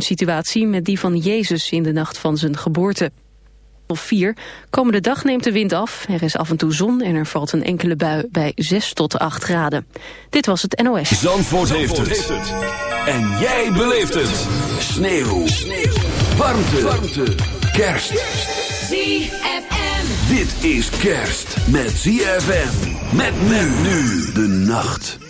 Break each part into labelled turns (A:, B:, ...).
A: situatie met die van Jezus in de nacht van zijn geboorte. Of 4. Komende dag neemt de wind af, er is af en toe zon en er valt een enkele bui bij 6 tot 8 graden. Dit was het NOS.
B: Zandvoort, heeft, het. En jij beleeft het. Sneeuw. Warmte. Warmte. Kerst.
C: ZFM.
B: Dit is kerst met ZFM. Met men nu de nacht.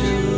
D: to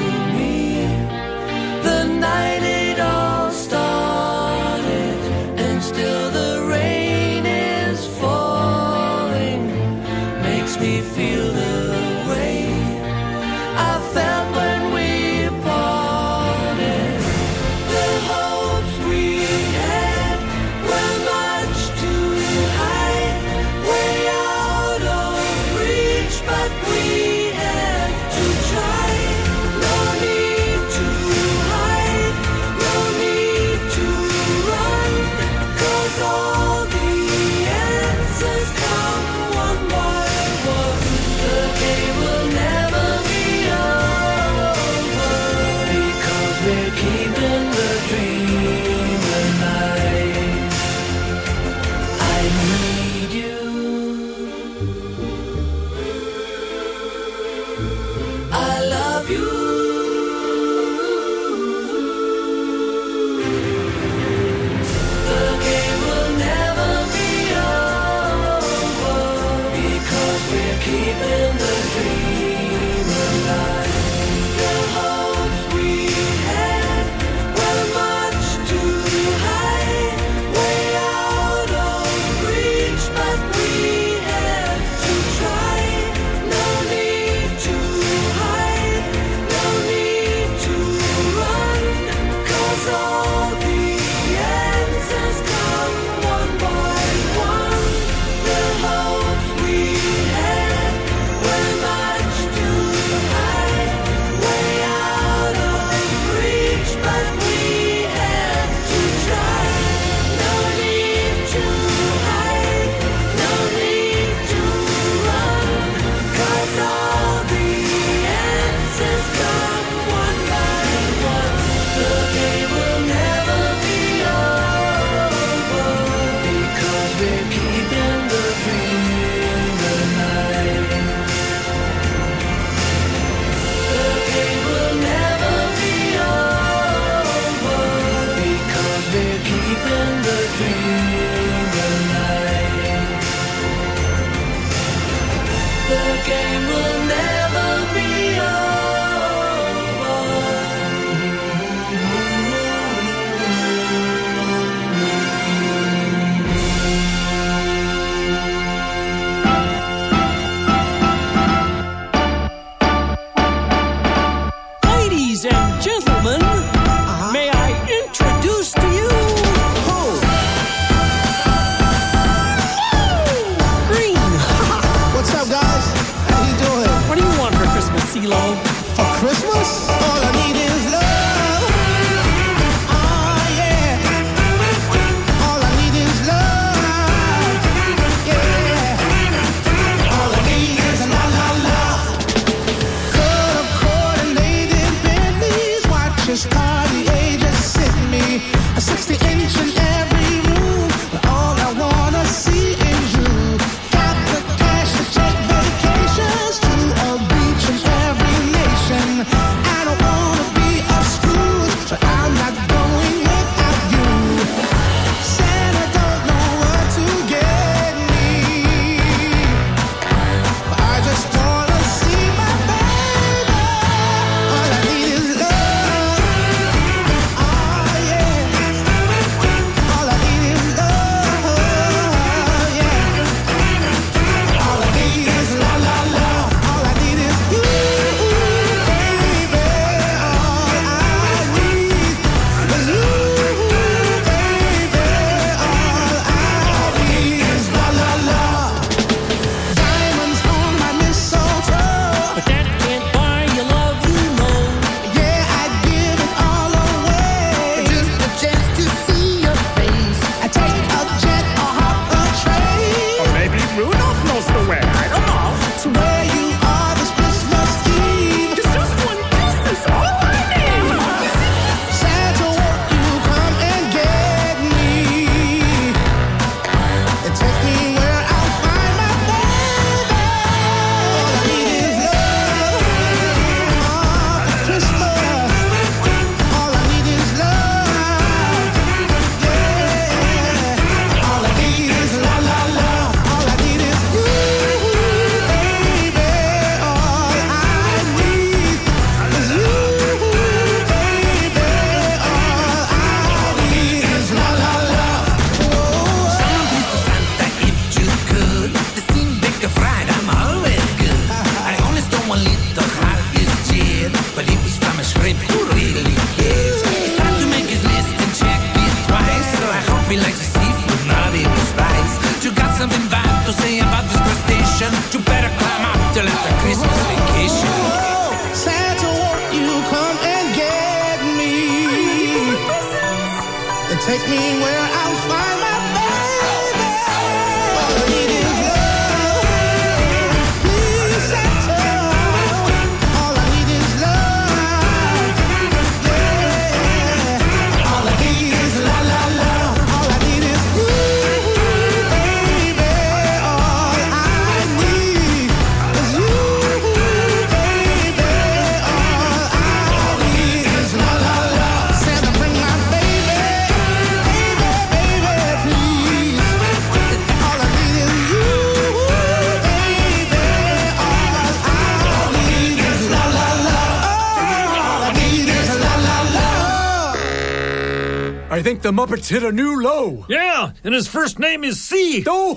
D: the
E: Muppets hit a new low.
F: Yeah, and his first name is C. Oh.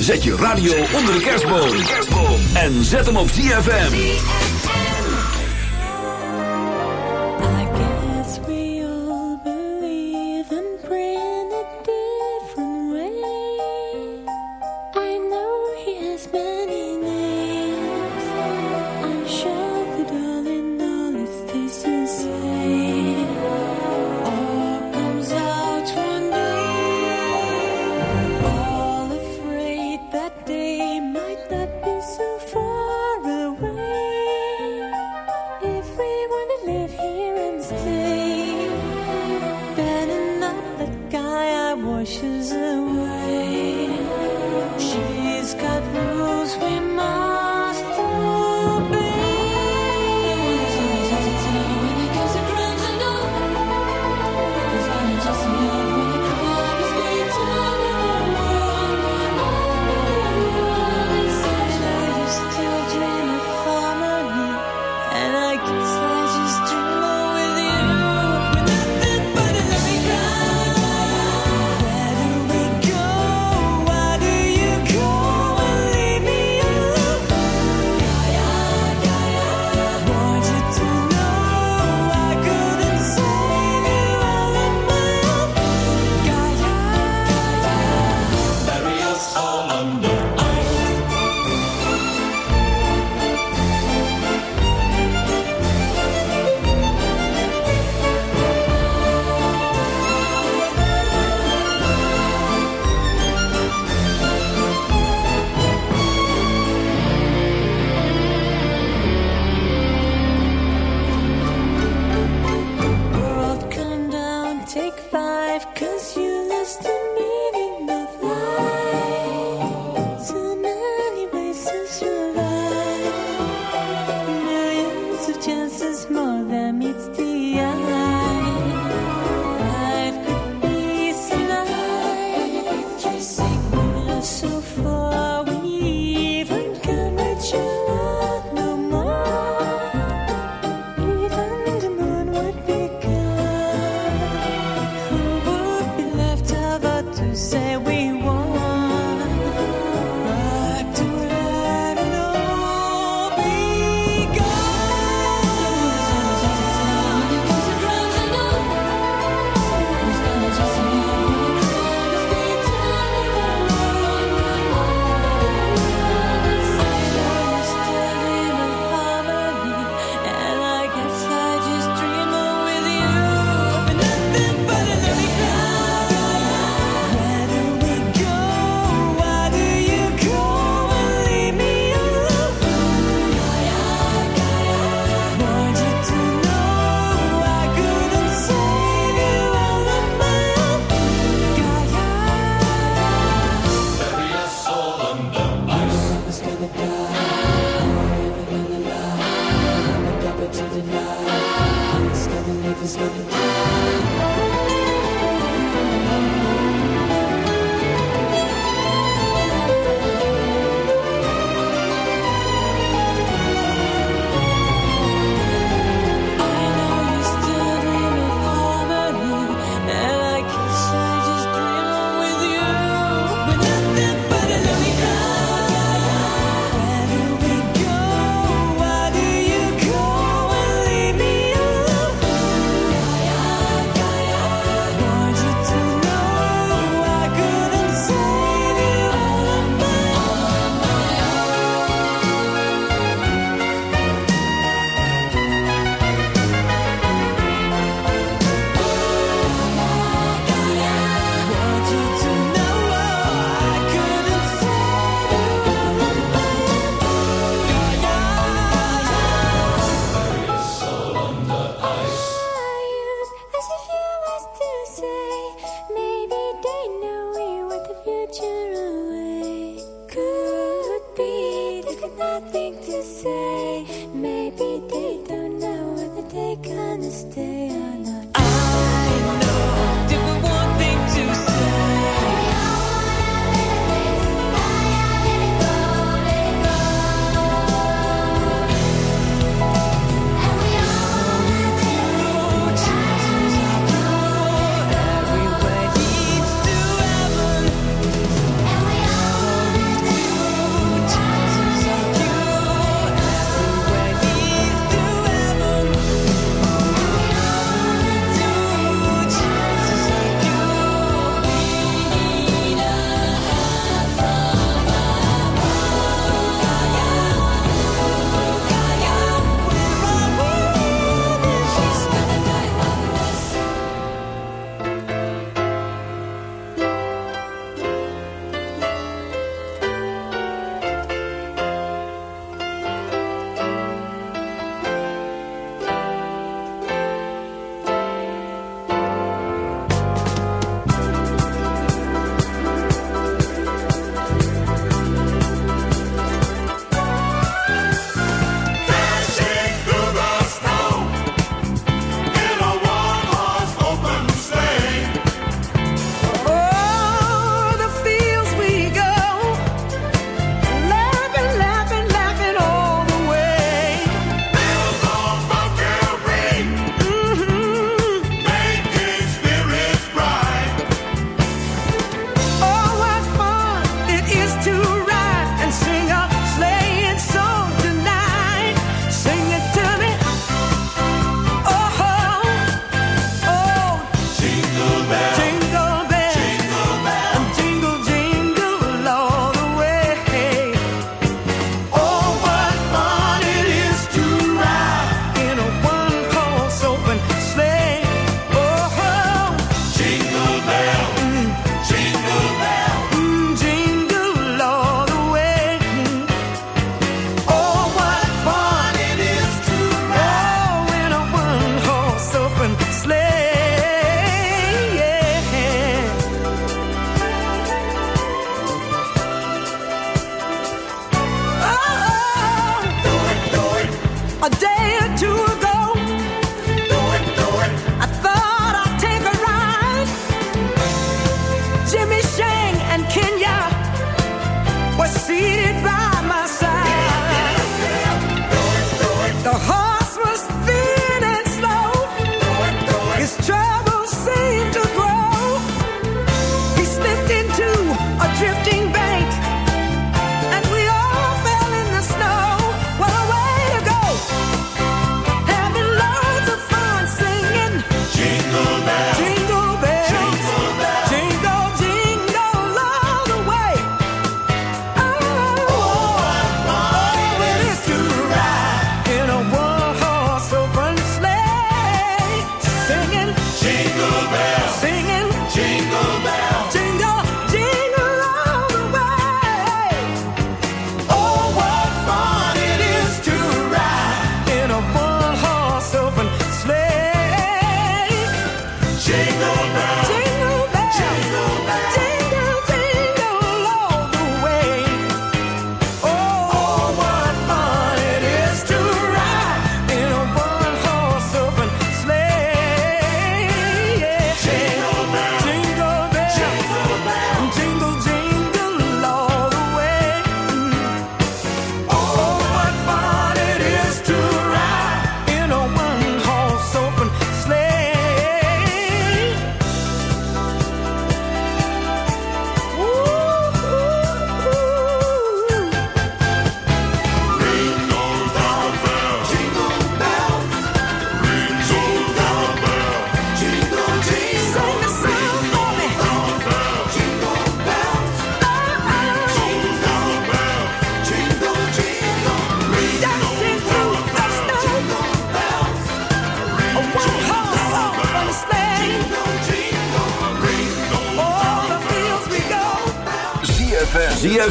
G: Zet je radio onder de kerstboom. En zet hem op ZFM.
H: Podcast.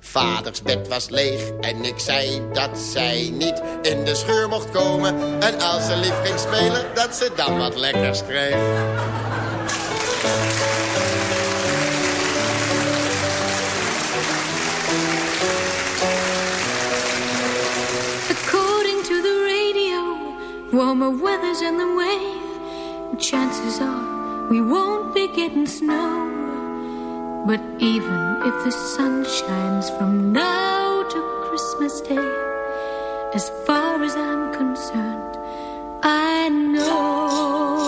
I: Vaders bed was leeg en ik zei dat zij niet in de scheur mocht komen. En als ze lief ging spelen, dat ze dan wat lekkers kreeg.
G: According to the radio, warmer weather's in the way. Chances are we won't be getting snow. But even if the sun shines from now to Christmas Day, as far as I'm concerned, I know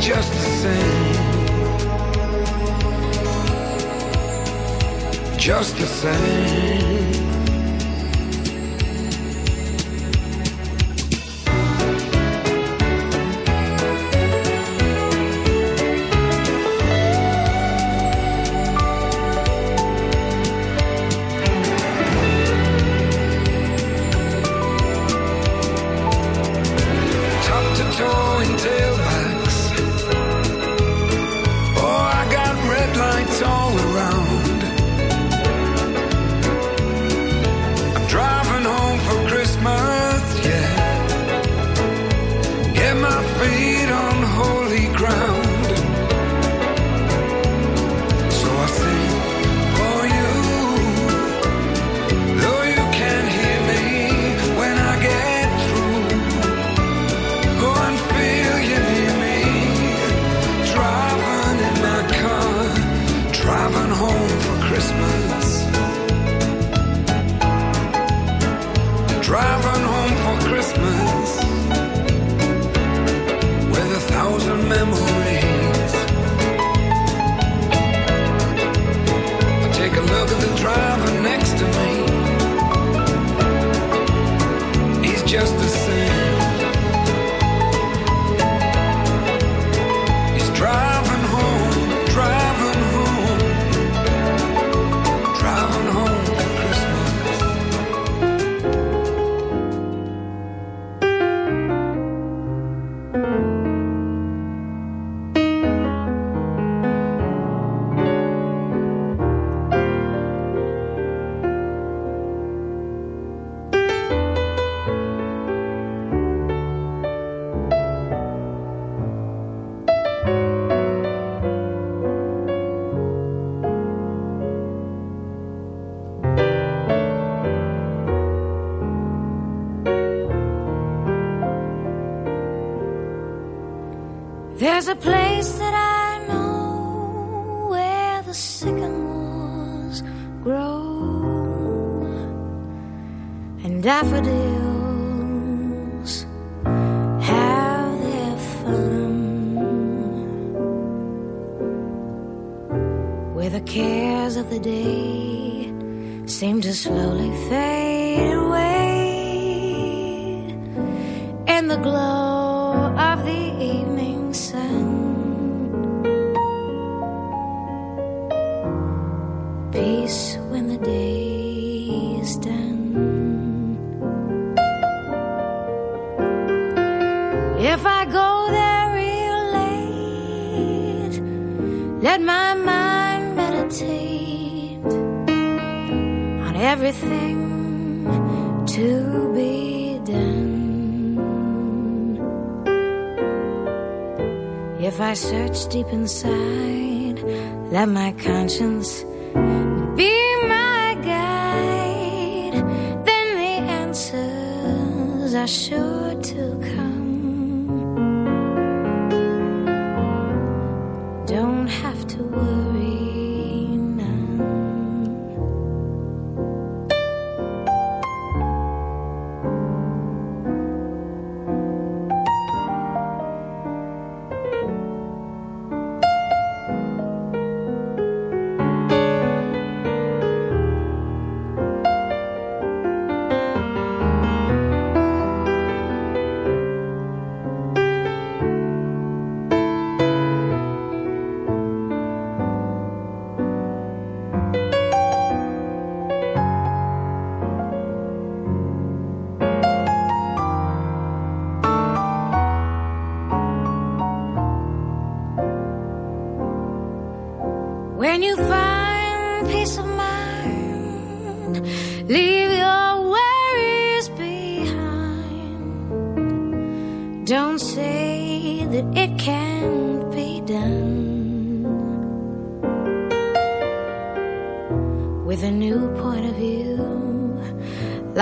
J: just the same. Just the same. a
K: place that I search deep inside, let my conscience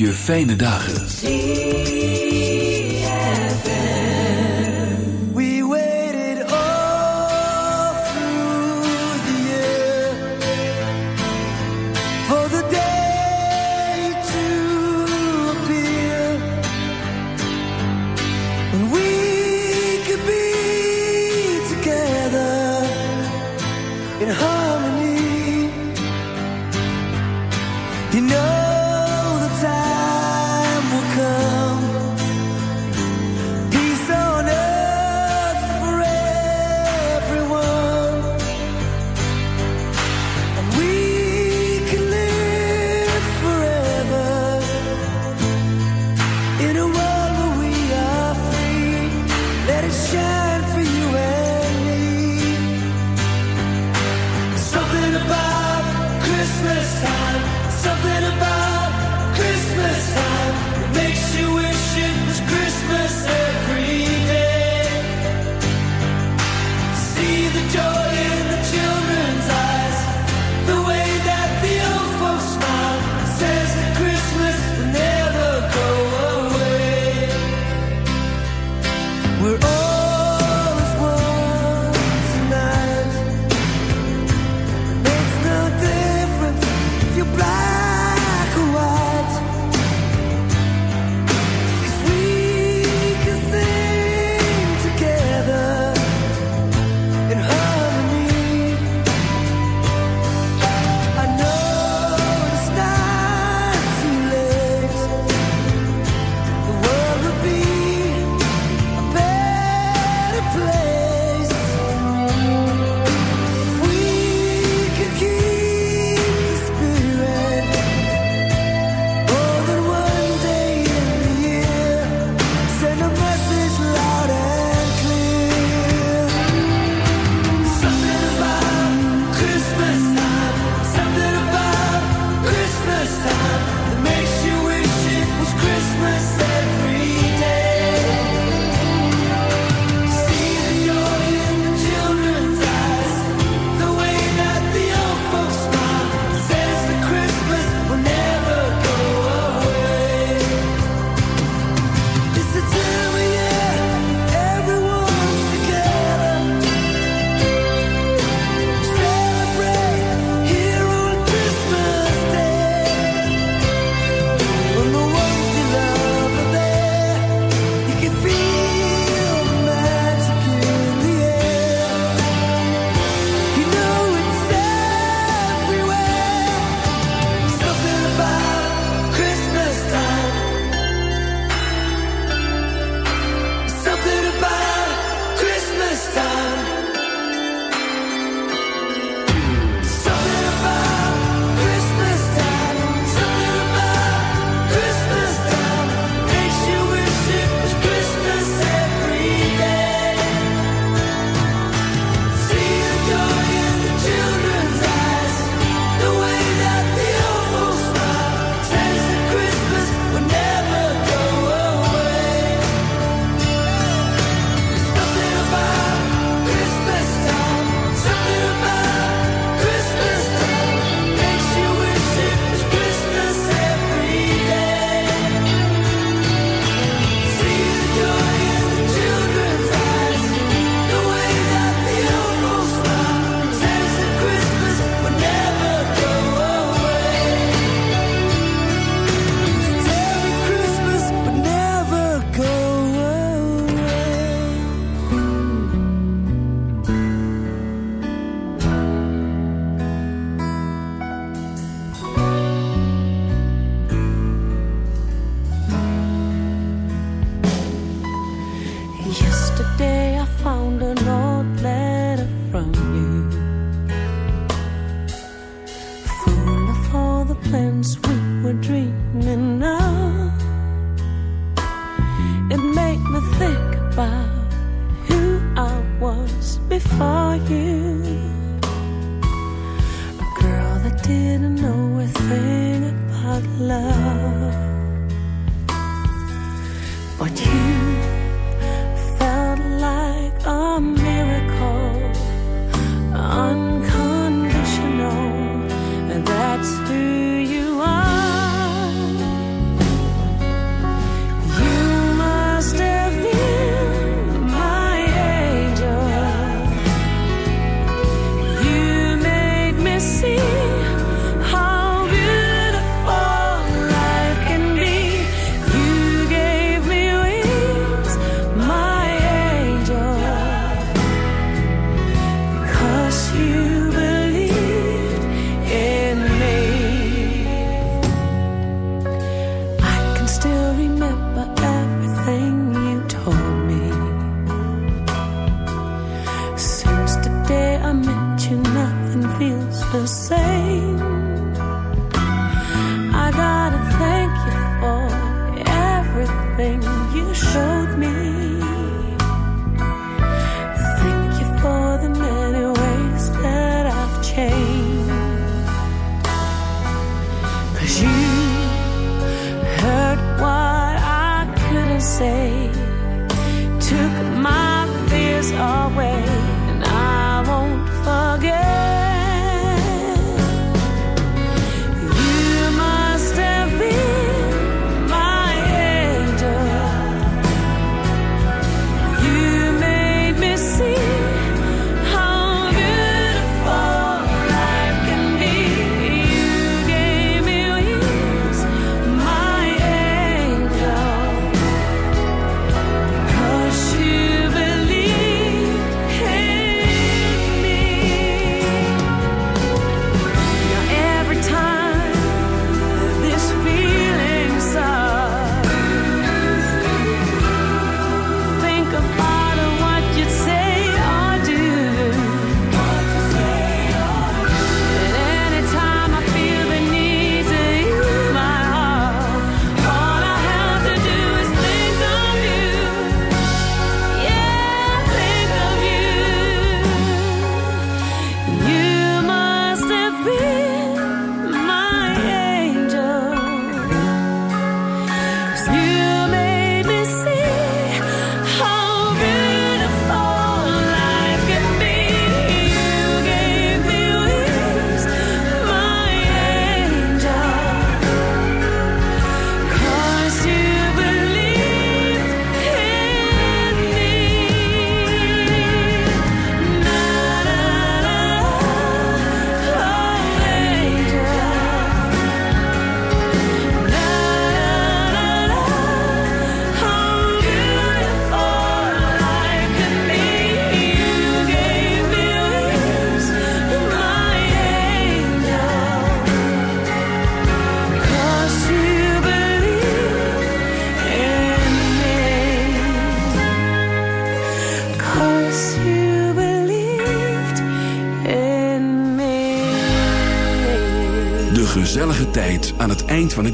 L: je fijne dagen.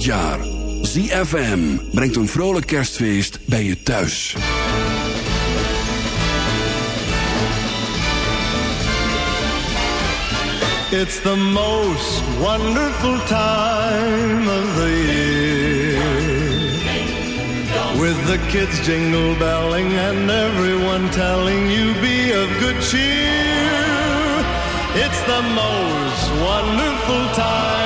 B: jaar. ZFM brengt een vrolijk kerstfeest bij je thuis.
M: It's the most wonderful time of the year. With the kids jingle belling and everyone telling you be of good cheer. It's the most wonderful time.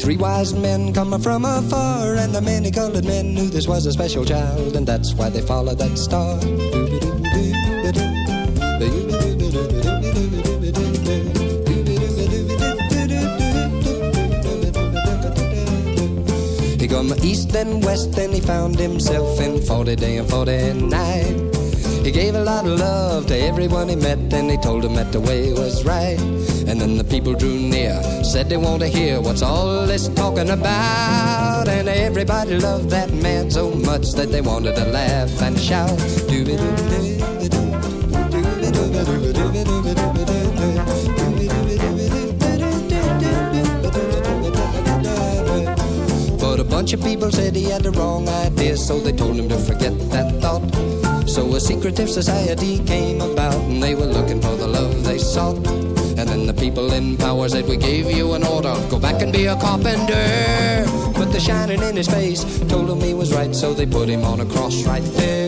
N: three wise men come from afar. And the many colored men knew this was a special child, and that's why they followed that star. He come east and west and he found himself in 40 day and 40 night. He gave a lot of love to everyone he met and he told them that the way was right. And then the people drew near, said they want to hear what's all this talking about. And everybody loved that man so much that they wanted to laugh and shout. But a bunch of people said he had the wrong idea, so they told him to forget that thought. So a secretive society came about, and they were looking for the love they sought. People in power said, We gave you an order, go back and be a carpenter. But the shining in his face told him he was right, so they put him on a cross right there.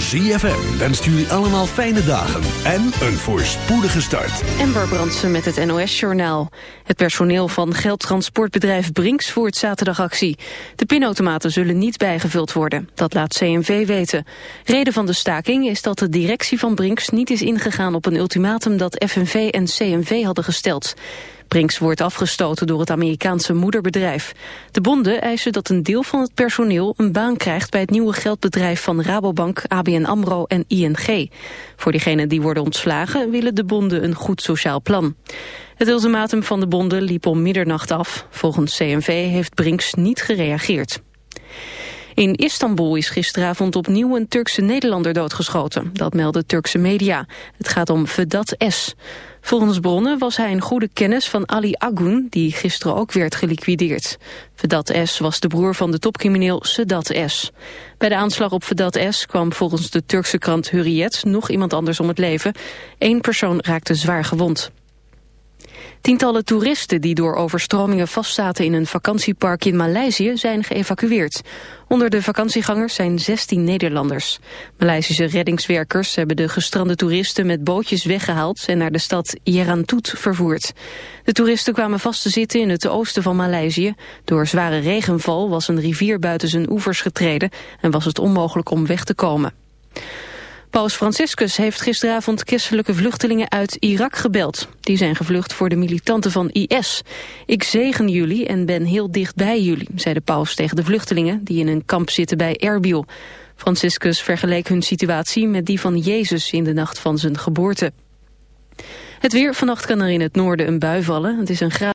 B: ZFM wenst jullie allemaal fijne dagen en een voorspoedige start.
A: Amber Brandsen met het NOS-journaal. Het personeel van geldtransportbedrijf Brinks voert zaterdagactie. De pinautomaten zullen niet bijgevuld worden. Dat laat CNV weten. Reden van de staking is dat de directie van Brinks niet is ingegaan op een ultimatum dat FNV en CNV hadden gesteld. Brinks wordt afgestoten door het Amerikaanse moederbedrijf. De bonden eisen dat een deel van het personeel een baan krijgt bij het nieuwe geldbedrijf van Rabobank, ABN AMRO en ING. Voor diegenen die worden ontslagen willen de bonden een goed sociaal plan. Het ultimatum van de bonden liep om middernacht af. Volgens CNV heeft Brinks niet gereageerd. In Istanbul is gisteravond opnieuw een Turkse Nederlander doodgeschoten. Dat melden Turkse media. Het gaat om Vedat S. Volgens bronnen was hij een goede kennis van Ali Agun, die gisteren ook werd geliquideerd. Vedat S. was de broer van de topcrimineel Sedat S. Bij de aanslag op Vedat S. kwam volgens de Turkse krant Hurriyet nog iemand anders om het leven. Eén persoon raakte zwaar gewond. Tientallen toeristen die door overstromingen vastzaten in een vakantiepark in Maleisië zijn geëvacueerd. Onder de vakantiegangers zijn 16 Nederlanders. Maleisische reddingswerkers hebben de gestrande toeristen met bootjes weggehaald en naar de stad Yerantoet vervoerd. De toeristen kwamen vast te zitten in het oosten van Maleisië. Door zware regenval was een rivier buiten zijn oevers getreden en was het onmogelijk om weg te komen. Paus Franciscus heeft gisteravond christelijke vluchtelingen uit Irak gebeld. Die zijn gevlucht voor de militanten van IS. Ik zegen jullie en ben heel dicht bij jullie, zei de paus tegen de vluchtelingen die in een kamp zitten bij Erbil. Franciscus vergeleek hun situatie met die van Jezus in de nacht van zijn geboorte. Het weer, vannacht kan er in het noorden een bui vallen. Het is een graad